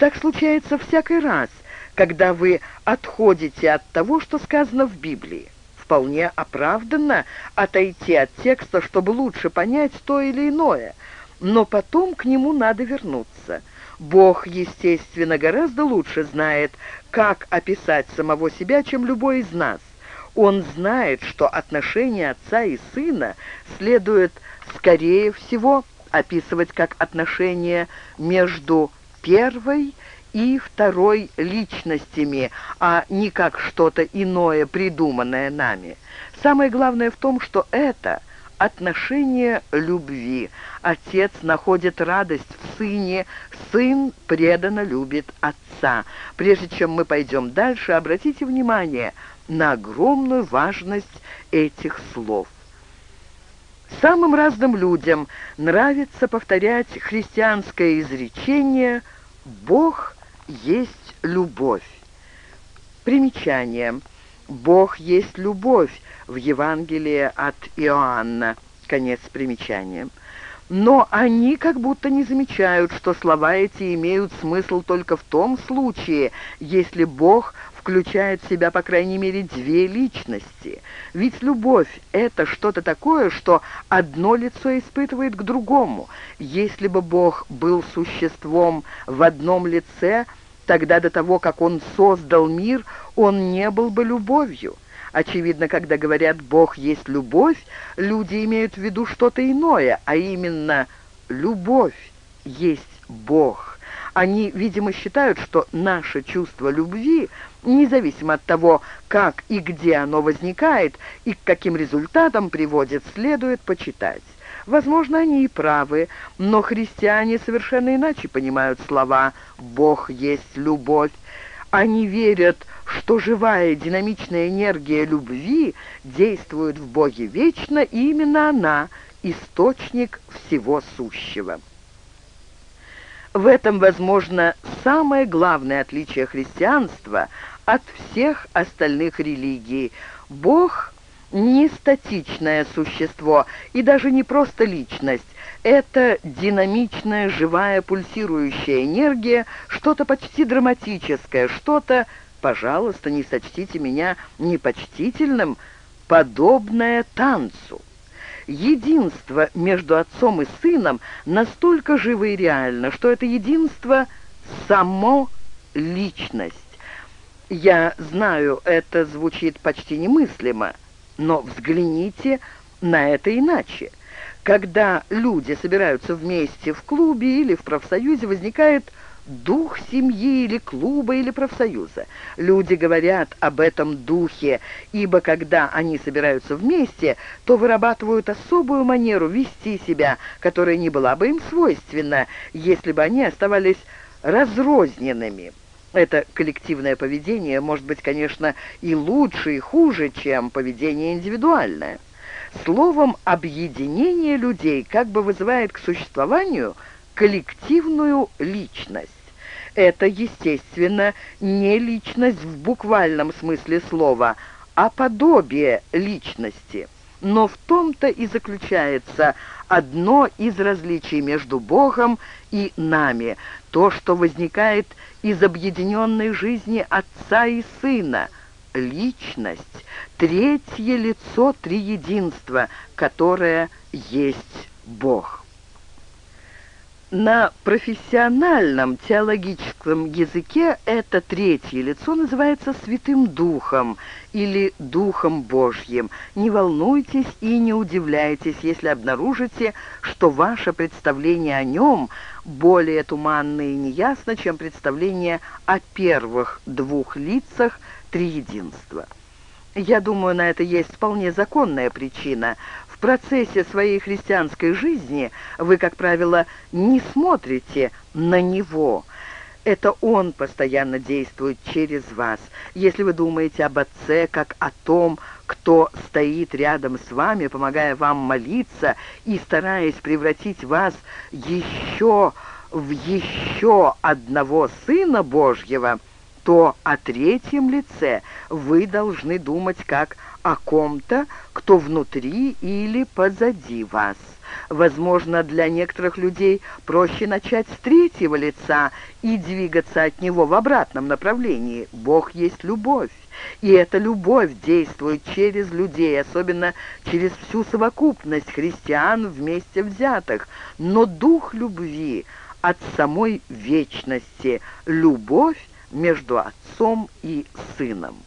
Так случается всякий раз, когда вы отходите от того, что сказано в Библии. Вполне оправданно отойти от текста, чтобы лучше понять то или иное, но потом к нему надо вернуться. Бог, естественно, гораздо лучше знает, как описать самого себя, чем любой из нас. Он знает, что отношения отца и сына следует, скорее всего, описывать как отношения между первой и второй личностями, а не как что-то иное, придуманное нами. Самое главное в том, что это отношение любви. Отец находит радость в сыне, сын преданно любит отца. Прежде чем мы пойдем дальше, обратите внимание на огромную важность этих слов. Самым разным людям нравится повторять христианское изречение «Бог есть любовь». Примечание. «Бог есть любовь» в Евангелии от Иоанна. Конец примечания. Но они как будто не замечают, что слова эти имеют смысл только в том случае, если Бог включает в себя, по крайней мере, две личности. Ведь любовь — это что-то такое, что одно лицо испытывает к другому. Если бы Бог был существом в одном лице, тогда до того, как Он создал мир, Он не был бы любовью. Очевидно, когда говорят «Бог есть любовь», люди имеют в виду что-то иное, а именно «любовь есть Бог». Они, видимо, считают, что наше чувство любви, независимо от того, как и где оно возникает и к каким результатам приводит, следует почитать. Возможно, они и правы, но христиане совершенно иначе понимают слова «Бог есть любовь». Они верят, что живая динамичная энергия любви действует в Боге вечно, и именно она – источник всего сущего. В этом, возможно, самое главное отличие христианства от всех остальных религий. Бог не статичное существо и даже не просто личность. Это динамичная, живая, пульсирующая энергия, что-то почти драматическое, что-то, пожалуйста, не сочтите меня непочтительным, подобное танцу. Единство между отцом и сыном настолько живо и реально, что это единство — само личность. Я знаю, это звучит почти немыслимо, но взгляните на это иначе. Когда люди собираются вместе в клубе или в профсоюзе, возникает дух семьи или клуба или профсоюза. Люди говорят об этом духе, ибо когда они собираются вместе, то вырабатывают особую манеру вести себя, которая не была бы им свойственна, если бы они оставались разрозненными. Это коллективное поведение может быть, конечно, и лучше, и хуже, чем поведение индивидуальное. Словом, объединение людей как бы вызывает к существованию коллективную личность. Это, естественно, не личность в буквальном смысле слова, а подобие личности. Но в том-то и заключается одно из различий между Богом и нами, то, что возникает из объединенной жизни Отца и Сына, личность, третье лицо триединства, которое есть Бог. На профессиональном теологическом языке это третье лицо называется Святым Духом или Духом Божьим. Не волнуйтесь и не удивляйтесь, если обнаружите, что ваше представление о нем более туманно и неясно, чем представление о первых двух лицах триединства. Я думаю, на это есть вполне законная причина процессе своей христианской жизни вы, как правило, не смотрите на него. Это он постоянно действует через вас. Если вы думаете об Отце как о том, кто стоит рядом с вами, помогая вам молиться и стараясь превратить вас еще в еще одного Сына Божьего, то о третьем лице вы должны думать как о ком-то, кто внутри или позади вас. Возможно, для некоторых людей проще начать с третьего лица и двигаться от него в обратном направлении. Бог есть любовь. И эта любовь действует через людей, особенно через всю совокупность христиан вместе взятых. Но дух любви от самой вечности, любовь между отцом и сыном.